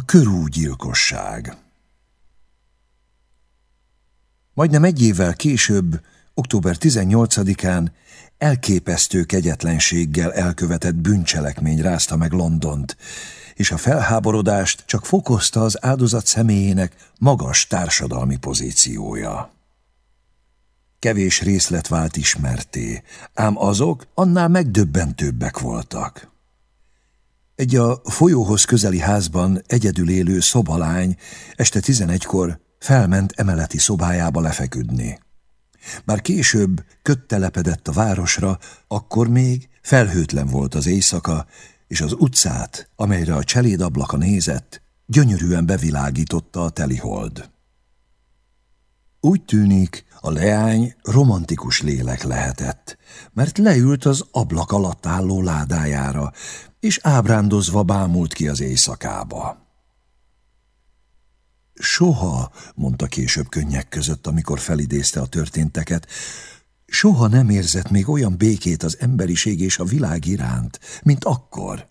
A körúgyilkosság Majdnem egy évvel később, október 18-án elképesztő kegyetlenséggel elkövetett bűncselekmény rázta meg Londont, és a felháborodást csak fokozta az áldozat személyének magas társadalmi pozíciója. Kevés részlet vált ismerté, ám azok annál megdöbbentőbbek voltak. Egy a folyóhoz közeli házban egyedül élő szobalány este tizenegykor felment emeleti szobájába lefeküdni. Bár később köttelepedett a városra, akkor még felhőtlen volt az éjszaka, és az utcát, amelyre a cselédablaka nézett, gyönyörűen bevilágította a telihold. Úgy tűnik, a leány romantikus lélek lehetett, mert leült az ablak alatt álló ládájára, és ábrándozva bámult ki az éjszakába. Soha, mondta később könnyek között, amikor felidézte a történteket, soha nem érzett még olyan békét az emberiség és a világ iránt, mint akkor.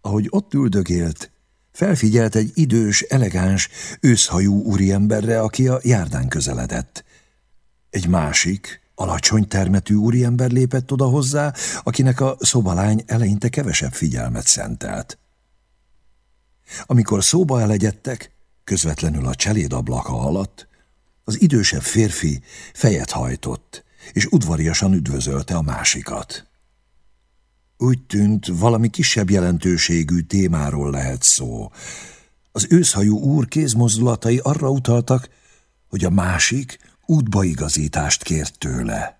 Ahogy ott üldögélt, felfigyelt egy idős, elegáns, őszhajú úriemberre, aki a járdán közeledett. Egy másik, alacsony termetű úriember lépett oda hozzá, akinek a szobalány eleinte kevesebb figyelmet szentelt. Amikor szóba elegyedtek, közvetlenül a cseléd ablaka alatt, az idősebb férfi fejet hajtott, és udvariasan üdvözölte a másikat. Úgy tűnt, valami kisebb jelentőségű témáról lehet szó. Az őszhajú úr kézmozdulatai arra utaltak, hogy a másik útbaigazítást kért tőle.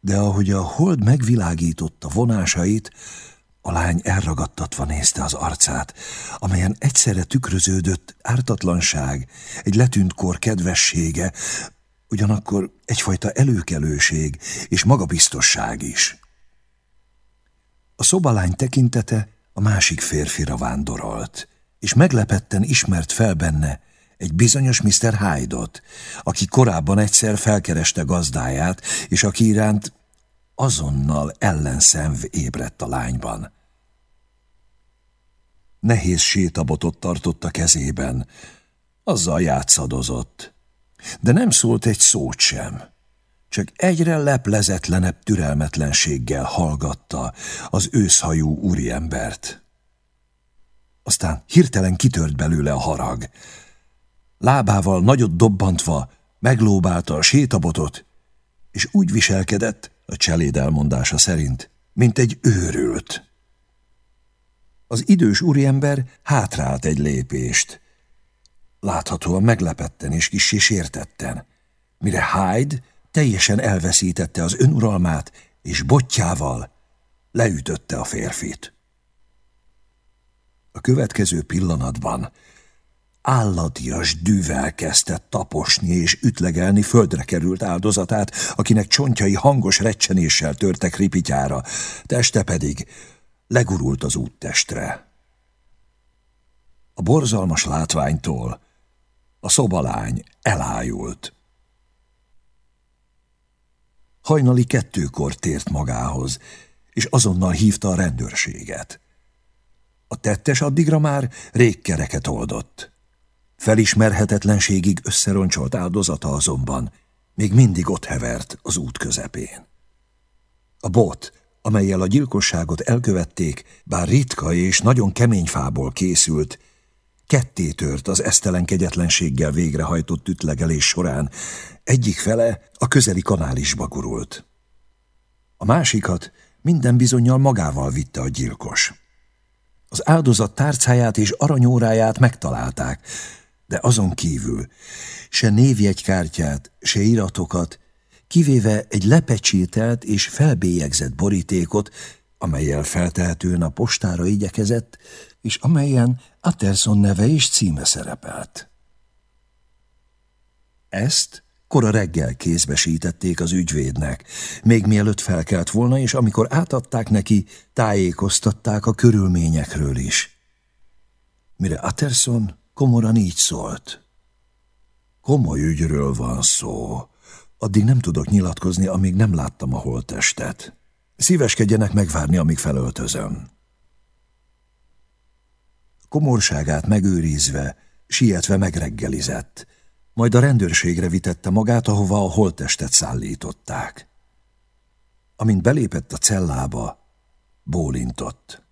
De ahogy a hold megvilágította vonásait, a lány elragadtatva nézte az arcát, amelyen egyszerre tükröződött ártatlanság, egy letűnt kor kedvessége, ugyanakkor egyfajta előkelőség és magabiztosság is. A szobalány tekintete a másik férfira vándorolt, és meglepetten ismert fel benne egy bizonyos Mr. Hyde-ot, aki korábban egyszer felkereste gazdáját, és aki iránt azonnal ellenszenv ébredt a lányban. Nehéz sétabotot tartott a kezében, azzal játszadozott, de nem szólt egy szót sem csak egyre leplezetlenebb türelmetlenséggel hallgatta az őszhajú úriembert. Aztán hirtelen kitört belőle a harag. Lábával nagyot dobbantva meglóbálta a sétabotot, és úgy viselkedett, a cseléd elmondása szerint, mint egy őrült. Az idős úriember hátrált egy lépést. Láthatóan meglepetten és kissé sértetten. Mire Hyde teljesen elveszítette az önuralmát, és botjával leütötte a férfit. A következő pillanatban állatias dűvel kezdett taposni és ütlegelni földre került áldozatát, akinek csontjai hangos recsenéssel törtek ripityára, teste pedig legurult az úttestre. A borzalmas látványtól a szobalány elájult. Hajnali kettőkor tért magához, és azonnal hívta a rendőrséget. A tettes addigra már rég kereket oldott. Felismerhetetlenségig összeroncsolt áldozata azonban még mindig ott hevert az út közepén. A bot, amelyel a gyilkosságot elkövették, bár ritka és nagyon kemény fából készült, ketté tört az esztelen kegyetlenséggel végrehajtott ütlegelés során, egyik fele a közeli kanálisba gurult. A másikat minden bizonyal magával vitte a gyilkos. Az áldozat tárcáját és aranyóráját megtalálták, de azon kívül se névjegykártyát, se iratokat, kivéve egy lepecsételt és felbélyegzett borítékot, amelyel feltehetően a postára igyekezett, és amelyen Atterson neve és címe szerepelt. Ezt kora reggel kézbesítették az ügyvédnek, még mielőtt felkelt volna, és amikor átadták neki, tájékoztatták a körülményekről is. Mire Atterson komoran így szólt. Komoly ügyről van szó. Addig nem tudok nyilatkozni, amíg nem láttam a holttestet. Szíveskedjenek megvárni, amíg felöltözöm. komorságát megőrizve, sietve megreggelizett, majd a rendőrségre vitette magát, ahova a holttestet szállították. Amint belépett a cellába, bólintott.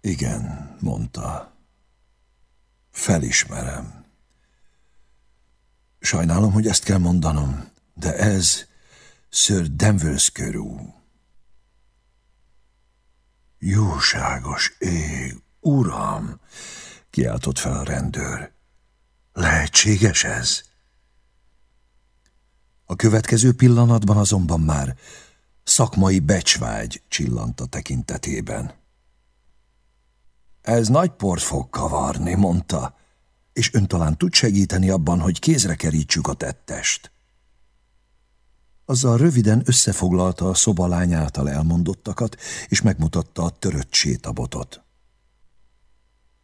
Igen, mondta. Felismerem. Sajnálom, hogy ezt kell mondanom, de ez Sir Danvers körül. Jóságos ég, uram! kiáltott fel a rendőr. Lehetséges ez? A következő pillanatban azonban már szakmai becsvágy csillant a tekintetében. Ez nagy port fog kavarni, mondta, és ön talán tud segíteni abban, hogy kézre kerítsük a tettest. Azzal röviden összefoglalta a szobalány által elmondottakat, és megmutatta a törött sétabotot.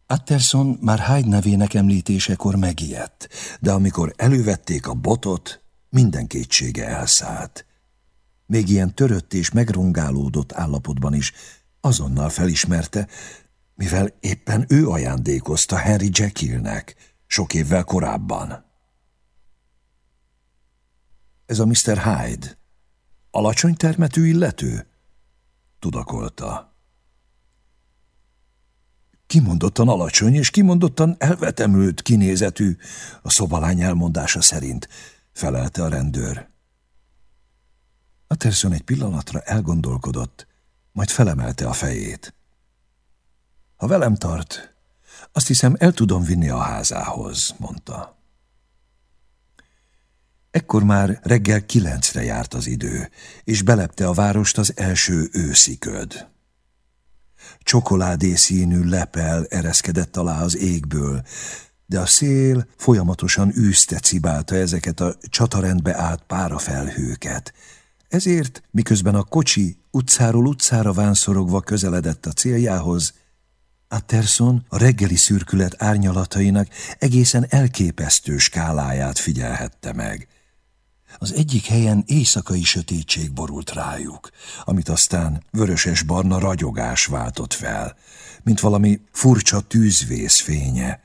Atterson már Hyde nevének említésekor megijedt, de amikor elővették a botot, minden kétsége elszállt. Még ilyen törött és megrongálódott állapotban is azonnal felismerte, mivel éppen ő ajándékozta Harry Jekyllnek sok évvel korábban. Ez a Mr. Hyde. Alacsony termetű illető? Tudakolta. Kimondottan alacsony és kimondottan elvetemült kinézetű, a szobalány elmondása szerint, felelte a rendőr. Atterson egy pillanatra elgondolkodott, majd felemelte a fejét. Ha velem tart, azt hiszem el tudom vinni a házához, mondta. Ekkor már reggel kilencre járt az idő, és belepte a várost az első őszi köd. Csokoládé színű lepel ereszkedett alá az égből, de a szél folyamatosan űzte cibálta ezeket a csatarendbe állt párafelhőket. Ezért, miközben a kocsi utcáról utcára vánszorogva közeledett a céljához, Atterson a reggeli szürkület árnyalatainak egészen elképesztő skáláját figyelhette meg. Az egyik helyen éjszakai sötétség borult rájuk, amit aztán vöröses-barna ragyogás váltott fel, mint valami furcsa tűzvész fénye.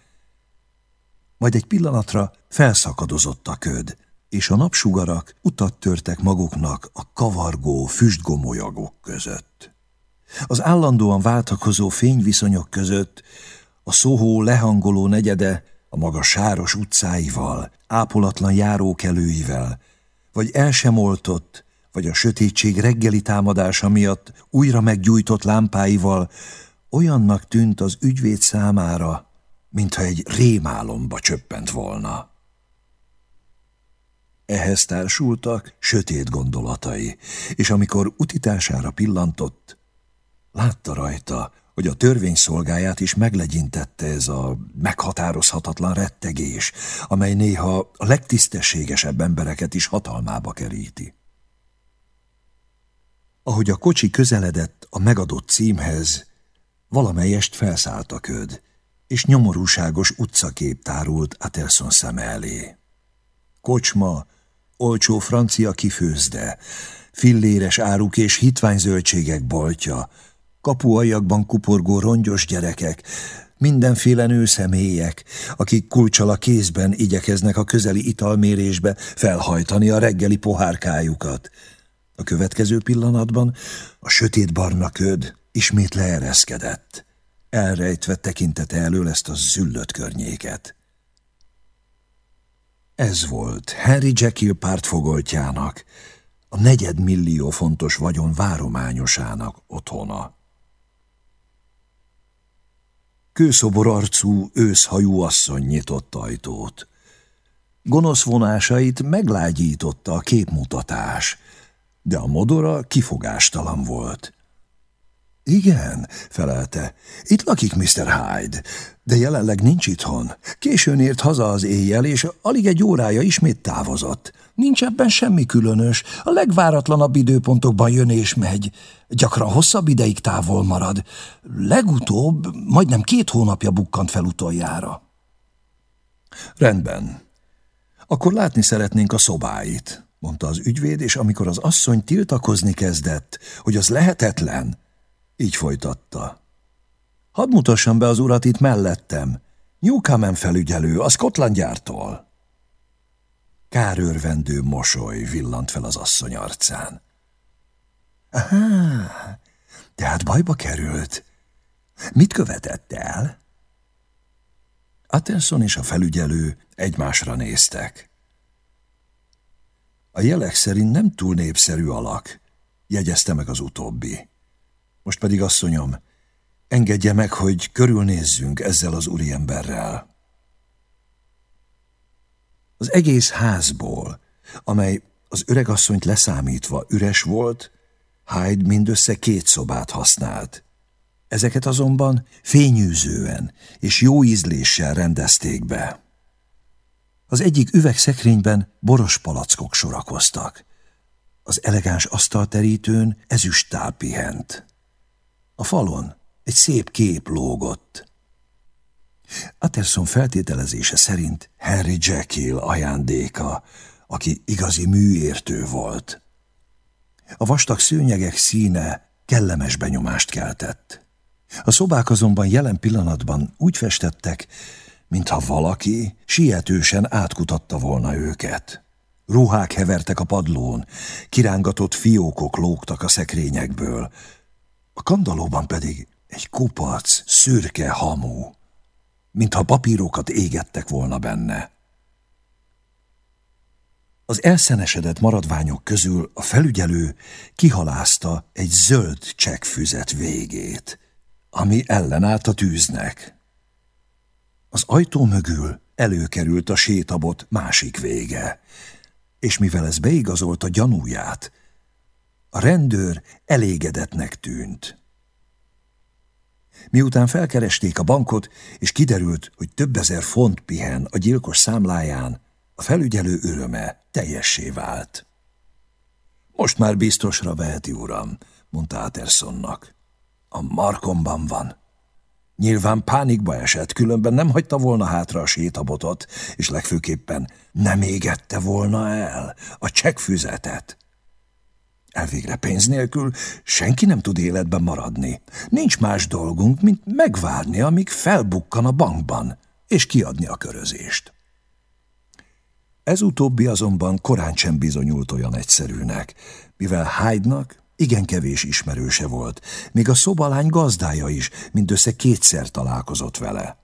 Majd egy pillanatra felszakadozott a köd, és a napsugarak utat törtek maguknak a kavargó füstgomolyagok között. Az állandóan váltakozó fényviszonyok között a szóhó lehangoló negyede a maga sáros utcáival, ápolatlan járókelőivel, vagy el sem oltott, vagy a sötétség reggeli támadása miatt újra meggyújtott lámpáival olyannak tűnt az ügyvéd számára, mintha egy rémálomba csöppent volna. Ehhez társultak sötét gondolatai, és amikor utitására pillantott, látta rajta, hogy a törvényszolgáját is meglegyintette ez a meghatározhatatlan rettegés, amely néha a legtisztességesebb embereket is hatalmába keríti. Ahogy a kocsi közeledett a megadott címhez, valamelyest felszállt a köd, és nyomorúságos utcakép tárult Aterson szeme elé. Kocsma, olcsó francia kifőzde, filléres áruk és hitványzöldségek boltja, kapuajakban kuporgó rongyos gyerekek, mindenféle nőszemélyek, akik kulcsal a kézben igyekeznek a közeli italmérésbe felhajtani a reggeli pohárkájukat. A következő pillanatban a sötét barna köd ismét leereszkedett, elrejtve tekintete elől ezt a züllött környéket. Ez volt Harry Jekyll pártfogoltjának, a negyedmillió fontos vagyon várományosának otthona. Kőszobor arcú, őszhajú asszony nyitott ajtót. Gonosz vonásait meglágyította a képmutatás, de a modora kifogástalan volt. Igen, felelte, itt lakik Mr. Hyde, de jelenleg nincs itthon. Későn ért haza az éjjel, és alig egy órája ismét távozott. Nincs ebben semmi különös, a legváratlanabb időpontokban jön és megy. Gyakran hosszabb ideig távol marad. Legutóbb majdnem két hónapja bukkant fel utoljára. Rendben. Akkor látni szeretnénk a szobáit, mondta az ügyvéd, és amikor az asszony tiltakozni kezdett, hogy az lehetetlen, így folytatta. Hadd mutassam be az urat itt mellettem. Newcomen felügyelő, a Scotland gyártól. Kárőrvendő mosoly villant fel az asszony arcán. Aha, tehát bajba került. Mit követett el? Attenson és a felügyelő egymásra néztek. A jelek szerint nem túl népszerű alak, jegyezte meg az utóbbi. Most pedig, asszonyom, engedje meg, hogy körülnézzünk ezzel az úriemberrel. Az egész házból, amely az öregasszonyt leszámítva üres volt, Hyde mindössze két szobát használt. Ezeket azonban fényűzően és jó ízléssel rendezték be. Az egyik üvegszekrényben boros palackok sorakoztak. Az elegáns asztalterítőn ezüsttál pihent. A falon egy szép kép lógott. Atterson feltételezése szerint Henry Jekyll ajándéka, aki igazi műértő volt. A vastag szőnyegek színe kellemes benyomást keltett. A szobák azonban jelen pillanatban úgy festettek, mintha valaki sietősen átkutatta volna őket. Ruhák hevertek a padlón, kirángatott fiókok lógtak a szekrényekből, a kandalóban pedig egy kupac, szürke hamu, mintha papírokat égettek volna benne. Az elszenesedett maradványok közül a felügyelő kihalázta egy zöld csekkfüzet végét, ami ellenállt a tűznek. Az ajtó mögül előkerült a sétabot másik vége, és mivel ez beigazolta gyanúját, a rendőr elégedetnek tűnt. Miután felkeresték a bankot, és kiderült, hogy több ezer font pihen a gyilkos számláján, a felügyelő öröme teljessé vált. Most már biztosra veheti, uram, mondta Atersonnak. A markomban van. Nyilván pánikba esett, különben nem hagyta volna hátra a sétabotot, és legfőképpen nem égette volna el a csekkfüzetet. Elvégre pénz nélkül senki nem tud életben maradni. Nincs más dolgunk, mint megvárni, amíg felbukkan a bankban, és kiadni a körözést. Ez utóbbi azonban korán sem bizonyult olyan egyszerűnek, mivel Hyde-nak igen kevés ismerőse volt, még a szobalány gazdája is mindössze kétszer találkozott vele.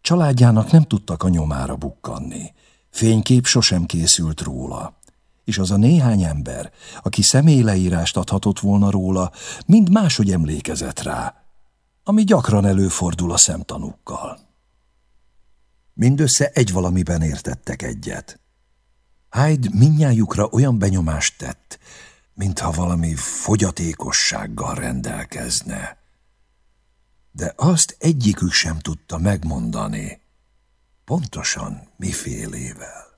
Családjának nem tudtak a nyomára bukkanni. Fénykép sosem készült róla és az a néhány ember, aki személyleírást adhatott volna róla, mind máshogy emlékezett rá, ami gyakran előfordul a szemtanúkkal. Mindössze egy valamiben értettek egyet. Hyde minnyájukra olyan benyomást tett, mintha valami fogyatékossággal rendelkezne. De azt egyikük sem tudta megmondani, pontosan mifélével.